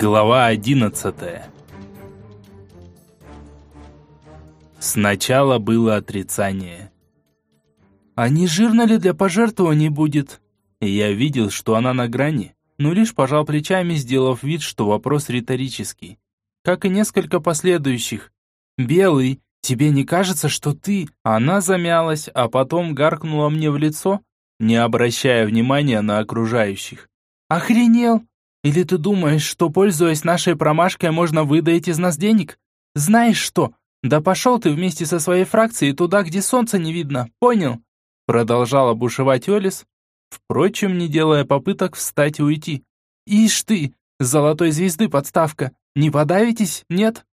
Глава одиннадцатая Сначала было отрицание. «А не жирно ли для пожертвований будет?» Я видел, что она на грани, но лишь пожал плечами, сделав вид, что вопрос риторический. Как и несколько последующих. «Белый, тебе не кажется, что ты...» Она замялась, а потом гаркнула мне в лицо, не обращая внимания на окружающих. «Охренел! Или ты думаешь, что, пользуясь нашей промашкой, можно выдать из нас денег? Знаешь что? Да пошел ты вместе со своей фракцией туда, где солнца не видно, понял?» Продолжала бушевать Олис, впрочем, не делая попыток встать и уйти. «Ишь ты, золотой звезды подставка, не подавитесь, нет?»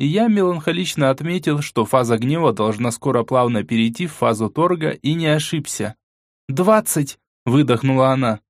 И я меланхолично отметил, что фаза гнева должна скоро плавно перейти в фазу торга, и не ошибся. «Двадцать!» – выдохнула она.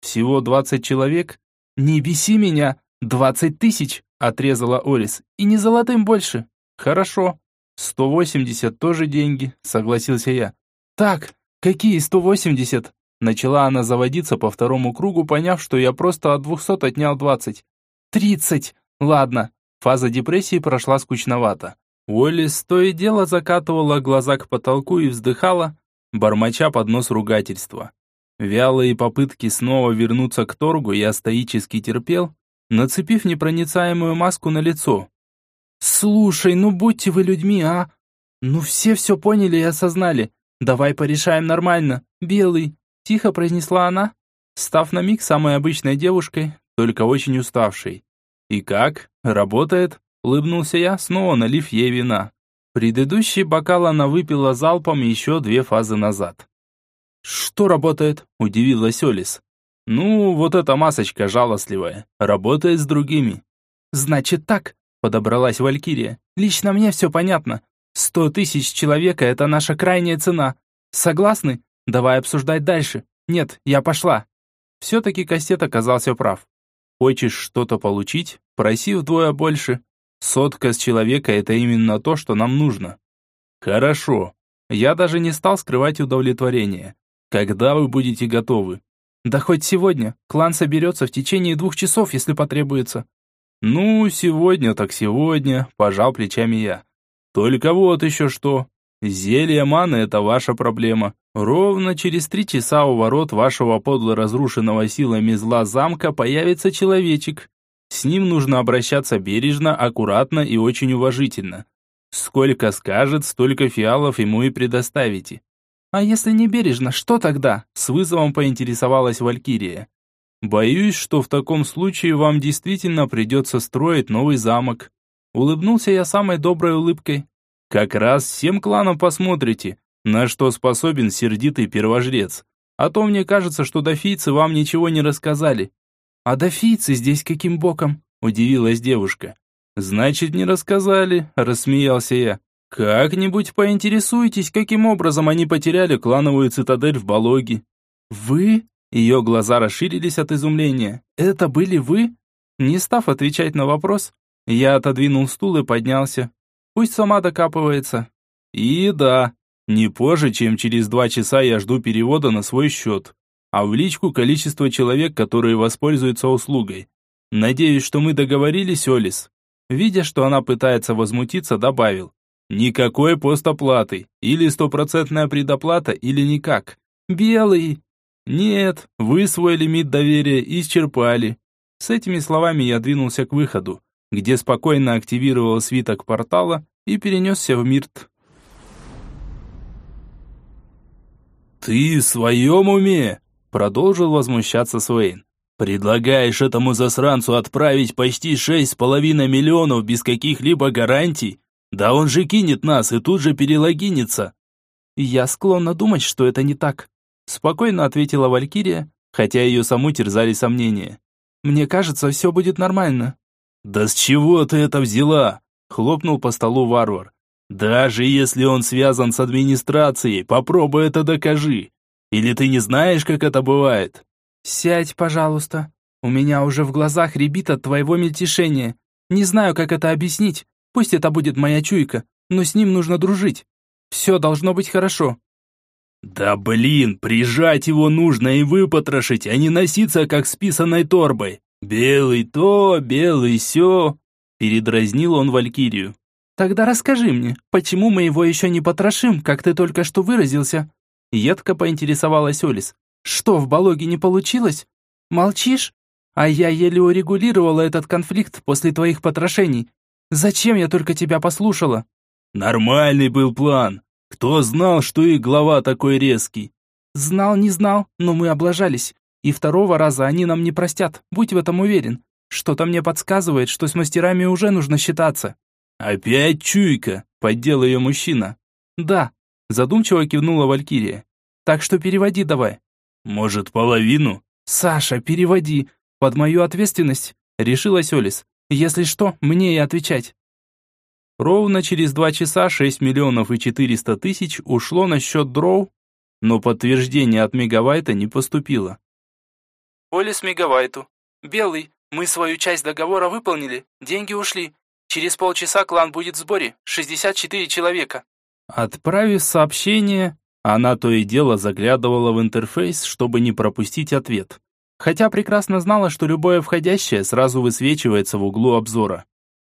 «Всего двадцать человек? Не беси меня! Двадцать тысяч!» – отрезала Олис. «И не золотым больше!» «Хорошо. Сто восемьдесят тоже деньги», – согласился я. «Так, какие сто восемьдесят?» Начала она заводиться по второму кругу, поняв, что я просто от двухсот отнял двадцать. «Тридцать! Ладно». Фаза депрессии прошла скучновато. Уоллес то и дело закатывала глаза к потолку и вздыхала, бормоча под нос ругательства. Вялые попытки снова вернуться к торгу я стоически терпел, нацепив непроницаемую маску на лицо. «Слушай, ну будьте вы людьми, а! Ну все все поняли и осознали. Давай порешаем нормально. Белый!» Тихо произнесла она, став на миг самой обычной девушкой, только очень уставшей. «И как? Работает?» Улыбнулся я, снова налив ей вина. Предыдущий бокал она выпила залпом еще две фазы назад. «Что работает?» – удивилась Олис. «Ну, вот эта масочка жалостливая. Работает с другими». «Значит так», – подобралась Валькирия. «Лично мне все понятно. Сто тысяч человека – это наша крайняя цена. Согласны? Давай обсуждать дальше. Нет, я пошла». Все-таки Кастет оказался прав. Хочешь что-то получить? Проси вдвое больше. Сотка с человека – это именно то, что нам нужно. Хорошо. Я даже не стал скрывать удовлетворение. Когда вы будете готовы? Да хоть сегодня. Клан соберется в течение двух часов, если потребуется. Ну, сегодня так сегодня, пожал плечами я. Только вот еще что. Зелье маны – это ваша проблема. Ровно через три часа у ворот вашего подло разрушенного силами зла замка появится человечек. С ним нужно обращаться бережно, аккуратно и очень уважительно. Сколько скажет, столько фиалов ему и предоставите. А если не бережно, что тогда? С вызовом поинтересовалась Валькирия. Боюсь, что в таком случае вам действительно придется строить новый замок. Улыбнулся я самой доброй улыбкой. Как раз всем кланам посмотрите, на что способен сердитый первожрец. А то мне кажется, что дофийцы вам ничего не рассказали. А дофийцы здесь каким боком? Удивилась девушка. Значит, не рассказали, рассмеялся я. Как-нибудь поинтересуйтесь, каким образом они потеряли клановую цитадель в Балоге. Вы? Ее глаза расширились от изумления. Это были вы? Не став отвечать на вопрос, я отодвинул стул и поднялся. Пусть сама докапывается. И да, не позже, чем через два часа я жду перевода на свой счет, а в личку количество человек, которые воспользуются услугой. Надеюсь, что мы договорились, Олис. Видя, что она пытается возмутиться, добавил. Никакой постоплаты, или стопроцентная предоплата, или никак. Белый. Нет, вы свой лимит доверия исчерпали. С этими словами я двинулся к выходу, где спокойно активировал свиток портала и перенесся в Мирт. «Ты в своем уме?» – продолжил возмущаться Суэйн. «Предлагаешь этому засранцу отправить почти шесть с половиной миллионов без каких-либо гарантий? Да он же кинет нас и тут же перелогинится!» «Я склонна думать, что это не так», – спокойно ответила Валькирия, хотя ее саму терзали сомнения. «Мне кажется, все будет нормально». «Да с чего ты это взяла?» – хлопнул по столу варвар. Даже если он связан с администрацией, попробуй это докажи. Или ты не знаешь, как это бывает? Сядь, пожалуйста. У меня уже в глазах рябит от твоего мельтешения. Не знаю, как это объяснить. Пусть это будет моя чуйка, но с ним нужно дружить. Все должно быть хорошо. Да блин, прижать его нужно и выпотрошить, а не носиться как с писаной торбой. «Белый то, белый сё», — передразнил он Валькирию. «Тогда расскажи мне, почему мы его еще не потрошим, как ты только что выразился?» Едко поинтересовалась Олис. «Что, в Балоге не получилось? Молчишь? А я еле урегулировала этот конфликт после твоих потрошений. Зачем я только тебя послушала?» «Нормальный был план. Кто знал, что их глава такой резкий?» «Знал, не знал, но мы облажались. И второго раза они нам не простят, будь в этом уверен. Что-то мне подсказывает, что с мастерами уже нужно считаться». «Опять чуйка!» — поддел ее мужчина. «Да», — задумчиво кивнула Валькирия. «Так что переводи давай». «Может, половину?» «Саша, переводи. Под мою ответственность», — решилась Олис. «Если что, мне и отвечать». Ровно через два часа 6 миллионов и 400 тысяч ушло на счет Дроу, но подтверждение от Мегавайта не поступило. «Олис Мегавайту. Белый, мы свою часть договора выполнили, деньги ушли. Через полчаса клан будет в сборе, 64 человека». Отправив сообщение, она то и дело заглядывала в интерфейс, чтобы не пропустить ответ. Хотя прекрасно знала, что любое входящее сразу высвечивается в углу обзора.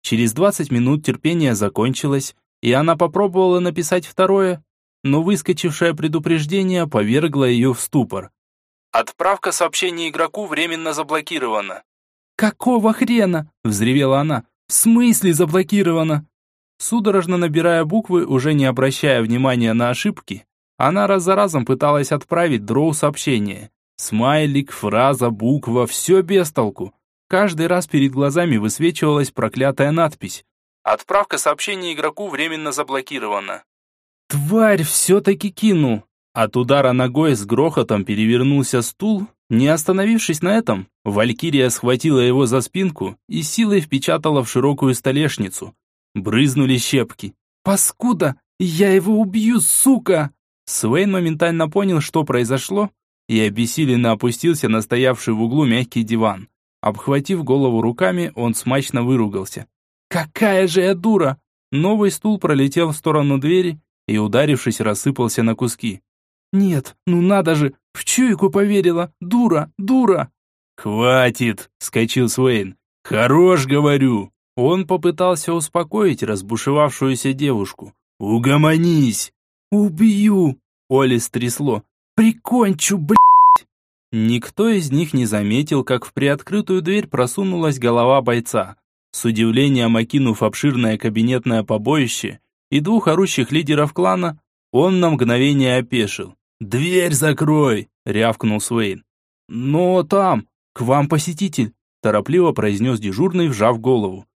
Через 20 минут терпение закончилось, и она попробовала написать второе, но выскочившее предупреждение повергло ее в ступор. «Отправка сообщения игроку временно заблокирована». «Какого хрена?» – взревела она. «В смысле заблокировано?» Судорожно набирая буквы, уже не обращая внимания на ошибки, она раз за разом пыталась отправить дроу сообщение. Смайлик, фраза, буква – все без толку. Каждый раз перед глазами высвечивалась проклятая надпись. «Отправка сообщения игроку временно заблокирована». «Тварь все-таки кинул!» От удара ногой с грохотом перевернулся стул. Не остановившись на этом, Валькирия схватила его за спинку и силой впечатала в широкую столешницу. Брызнули щепки. «Паскуда! Я его убью, сука!» Свейн моментально понял, что произошло, и обессиленно опустился на стоявший в углу мягкий диван. Обхватив голову руками, он смачно выругался. «Какая же я дура!» Новый стул пролетел в сторону двери и, ударившись, рассыпался на куски. «Нет, ну надо же! В чуйку поверила! Дура! Дура!» «Хватит!» — скачил Свейн. «Хорош, говорю!» Он попытался успокоить разбушевавшуюся девушку. «Угомонись!» «Убью!» — Оли стрясло. «Прикончу, блядь!» Никто из них не заметил, как в приоткрытую дверь просунулась голова бойца. С удивлением окинув обширное кабинетное побоище и двух орущих лидеров клана, он на мгновение опешил. «Дверь закрой!» — рявкнул Свейн. «Но там, к вам посетитель!» — торопливо произнес дежурный, вжав голову.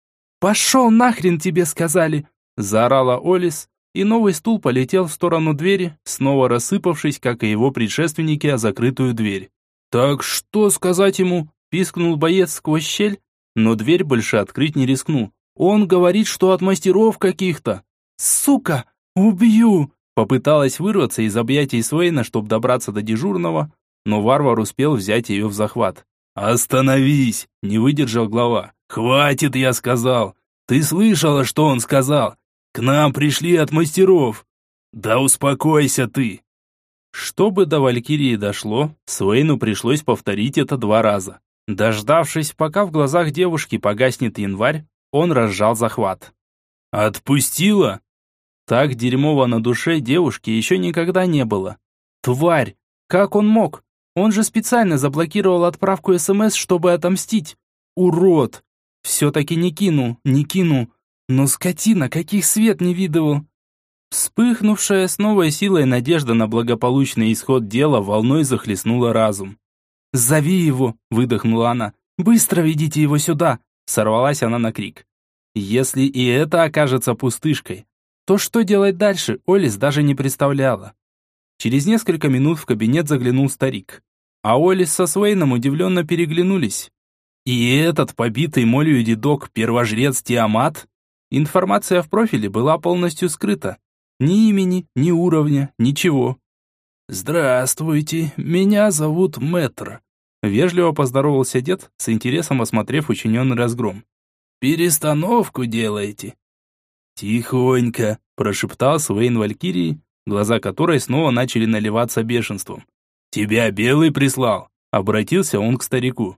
«Пошел нахрен тебе сказали!» — заорала Олис, и новый стул полетел в сторону двери, снова рассыпавшись, как и его предшественники, о закрытую дверь. «Так что сказать ему?» – пискнул боец сквозь щель, но дверь больше открыть не рискну. «Он говорит, что от мастеров каких-то». «Сука! Убью!» Попыталась вырваться из объятий Свейна, чтобы добраться до дежурного, но варвар успел взять ее в захват. «Остановись!» – не выдержал глава. «Хватит, я сказал! Ты слышала, что он сказал? К нам пришли от мастеров. Да успокойся ты. Чтобы до Валькирии дошло, Свейну пришлось повторить это два раза. Дождавшись, пока в глазах девушки погаснет январь, он разжал захват. «Отпустила?» Так дерьмово на душе девушки еще никогда не было. Тварь! Как он мог? Он же специально заблокировал отправку СМС, чтобы отомстить. Урод! Все-таки не кину, не кину. Но скотина, каких свет не видывал. Вспыхнувшая с новой силой надежда на благополучный исход дела волной захлестнула разум. «Зови его!» – выдохнула она. «Быстро ведите его сюда!» – сорвалась она на крик. Если и это окажется пустышкой, то что делать дальше, Олис даже не представляла. Через несколько минут в кабинет заглянул старик. А Олис со Свейном удивленно переглянулись. И этот побитый молью дедок первожрец Тиамат? Информация в профиле была полностью скрыта. Ни имени, ни уровня, ничего. «Здравствуйте, меня зовут Мэтр», — вежливо поздоровался дед, с интересом осмотрев учиненный разгром. «Перестановку делаете?» «Тихонько», — прошептал Свейн Валькирии, глаза которой снова начали наливаться бешенством. «Тебя Белый прислал», — обратился он к старику.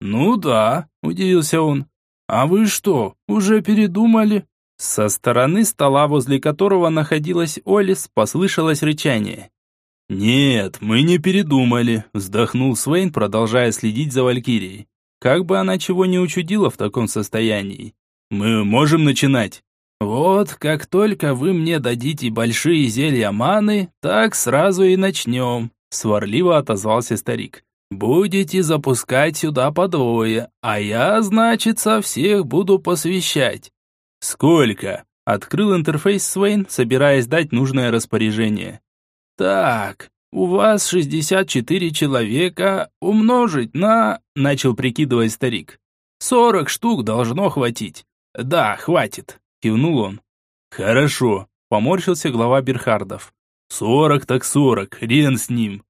«Ну да», – удивился он. «А вы что, уже передумали?» Со стороны стола, возле которого находилась Олис, послышалось рычание. «Нет, мы не передумали», – вздохнул Свейн, продолжая следить за Валькирией. Как бы она чего не учудила в таком состоянии. «Мы можем начинать». «Вот, как только вы мне дадите большие зелья маны, так сразу и начнем», – сварливо отозвался старик. «Будете запускать сюда по двое, а я, значит, со всех буду посвящать». «Сколько?» – открыл интерфейс Свейн, собираясь дать нужное распоряжение. «Так, у вас 64 человека, умножить на...» – начал прикидывать старик. «40 штук должно хватить». «Да, хватит», – кивнул он. «Хорошо», – поморщился глава Берхардов. «Сорок так сорок, рен с ним».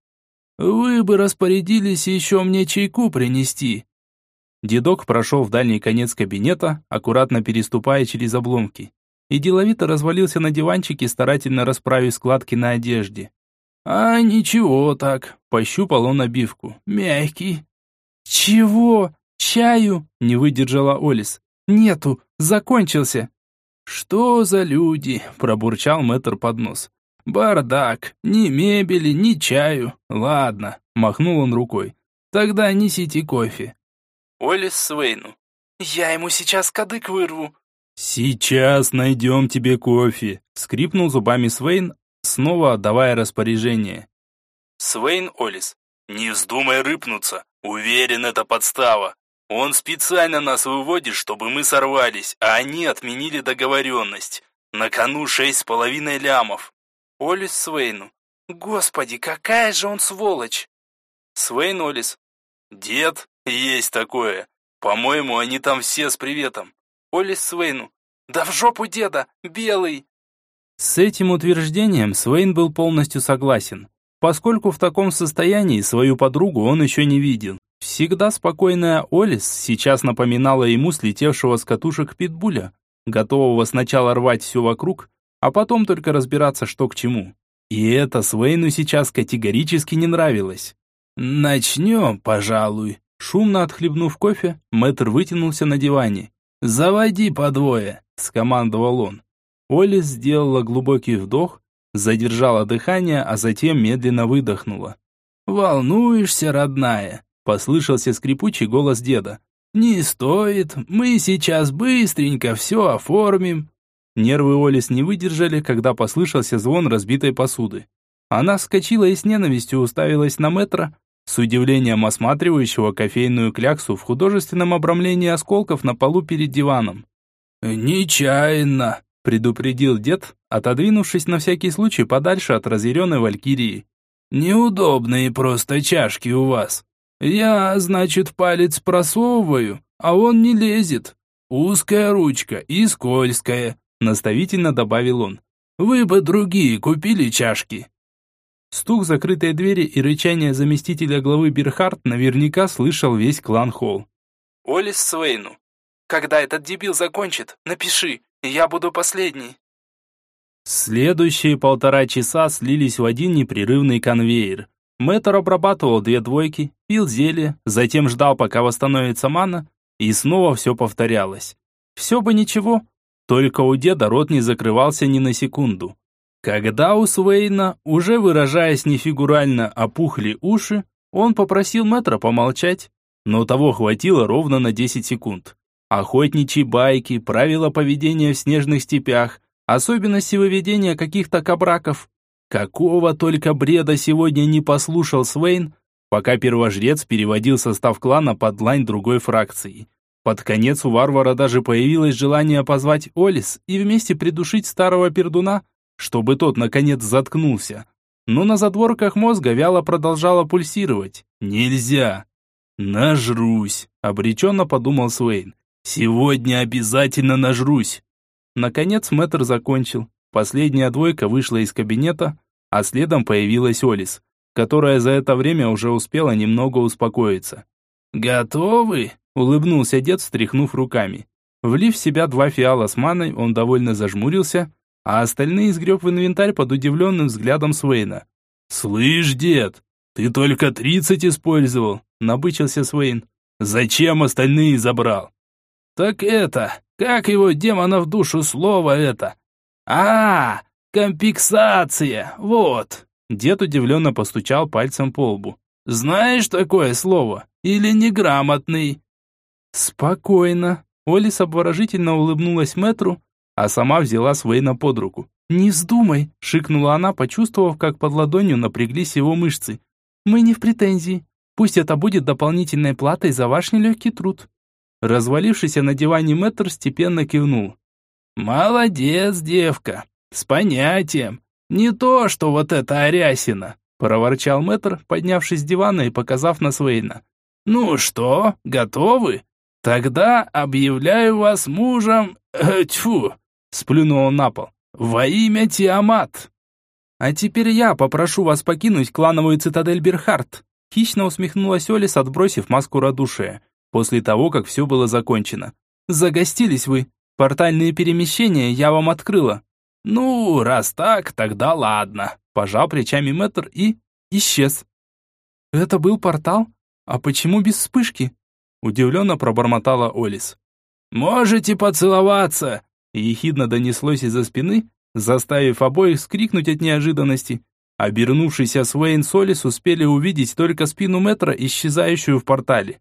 «Вы бы распорядились еще мне чайку принести». Дедок прошел в дальний конец кабинета, аккуратно переступая через обломки, и деловито развалился на диванчике, старательно расправив складки на одежде. «А ничего так», – пощупал он набивку. «Мягкий». «Чего? Чаю?» – не выдержала Олис. «Нету, закончился». «Что за люди?» – пробурчал мэтр под нос. «Бардак, ни мебели, ни чаю. Ладно», – махнул он рукой. «Тогда несите кофе». Олис Свейну. «Я ему сейчас кадык вырву». «Сейчас найдем тебе кофе», – скрипнул зубами Свейн, снова отдавая распоряжение. Свейн Олис. «Не вздумай рыпнуться. Уверен, это подстава. Он специально нас выводит, чтобы мы сорвались, а они отменили договоренность. На кону шесть с половиной лямов. Олис Свейну. Господи, какая же он сволочь! Свейн Олис. Дед, есть такое. По-моему, они там все с приветом. Олис Свейну. Да в жопу деда, белый! С этим утверждением Свейн был полностью согласен, поскольку в таком состоянии свою подругу он еще не видел. Всегда спокойная Олис сейчас напоминала ему слетевшего с катушек питбуля, готового сначала рвать все вокруг, а потом только разбираться, что к чему. И это Свейну сейчас категорически не нравилось. «Начнем, пожалуй». Шумно отхлебнув кофе, мэтр вытянулся на диване. «Заводи по двое», — скомандовал он. Оля сделала глубокий вдох, задержала дыхание, а затем медленно выдохнула. «Волнуешься, родная?» – послышался скрипучий голос деда. «Не стоит, мы сейчас быстренько все оформим. Нервы Олис не выдержали, когда послышался звон разбитой посуды. Она вскочила и с ненавистью уставилась на метра, с удивлением осматривающего кофейную кляксу в художественном обрамлении осколков на полу перед диваном. «Нечаянно», — предупредил дед, отодвинувшись на всякий случай подальше от разъяренной валькирии. «Неудобные просто чашки у вас. Я, значит, палец просовываю, а он не лезет. Узкая ручка и скользкая наставительно добавил он. «Вы бы другие купили чашки». Стук закрытой двери и рычание заместителя главы Берхард наверняка слышал весь клан Холл. «Олис Свейну, когда этот дебил закончит, напиши, я буду последний». Следующие полтора часа слились в один непрерывный конвейер. Мэтр обрабатывал две двойки, пил зелье, затем ждал, пока восстановится мана, и снова все повторялось. Все бы ничего, только у деда рот не закрывался ни на секунду. Когда у Свейна, уже выражаясь нефигурально, опухли уши, он попросил мэтра помолчать, но того хватило ровно на 10 секунд. Охотничьи байки, правила поведения в снежных степях, особенности выведения каких-то кабраков. Какого только бреда сегодня не послушал Свейн, пока первожрец переводил состав клана под лань другой фракции. Под конец у варвара даже появилось желание позвать Олис и вместе придушить старого пердуна, чтобы тот наконец заткнулся. Но на задворках мозга вяло продолжало пульсировать. «Нельзя!» «Нажрусь!» – обреченно подумал Свейн. «Сегодня обязательно нажрусь!» Наконец мэтр закончил. Последняя двойка вышла из кабинета, а следом появилась Олис, которая за это время уже успела немного успокоиться. «Готовы?» Улыбнулся дед, встряхнув руками. Влив в себя два фиала с маной, он довольно зажмурился, а остальные сгреб в инвентарь под удивленным взглядом Свейна. «Слышь, дед, ты только тридцать использовал», — набычился Свейн. Зачем остальные забрал? Так это, как его демона в душу слово это? А, компиксация, вот. Дед удивленно постучал пальцем по лбу. Знаешь такое слово? Или неграмотный? Спокойно. Олис обворожительно улыбнулась мэтру, а сама взяла Свейна под руку. «Не вздумай!» – шикнула она, почувствовав, как под ладонью напряглись его мышцы. «Мы не в претензии. Пусть это будет дополнительной платой за ваш нелегкий труд». Развалившийся на диване мэтр степенно кивнул. «Молодец, девка! С понятием! Не то, что вот это Арясина!» проворчал мэтр, поднявшись с дивана и показав на Свейна. «Ну что, готовы? Тогда объявляю вас мужем... Э, тьфу!» сплюнул он на пол. «Во имя Тиамат!» «А теперь я попрошу вас покинуть клановую цитадель Берхард», хищно усмехнулась Олис, отбросив маску радушия, после того, как все было закончено. «Загостились вы. Портальные перемещения я вам открыла». «Ну, раз так, тогда ладно», пожал плечами мэтр и исчез. «Это был портал? А почему без вспышки?» Удивленно пробормотала Олис. «Можете поцеловаться!» ехидно донеслось из-за спины, заставив обоих скрикнуть от неожиданности. Обернувшийся Свейн с Олис успели увидеть только спину метра, исчезающую в портале.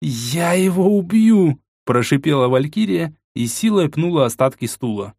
«Я его убью!» – прошипела Валькирия и силой пнула остатки стула.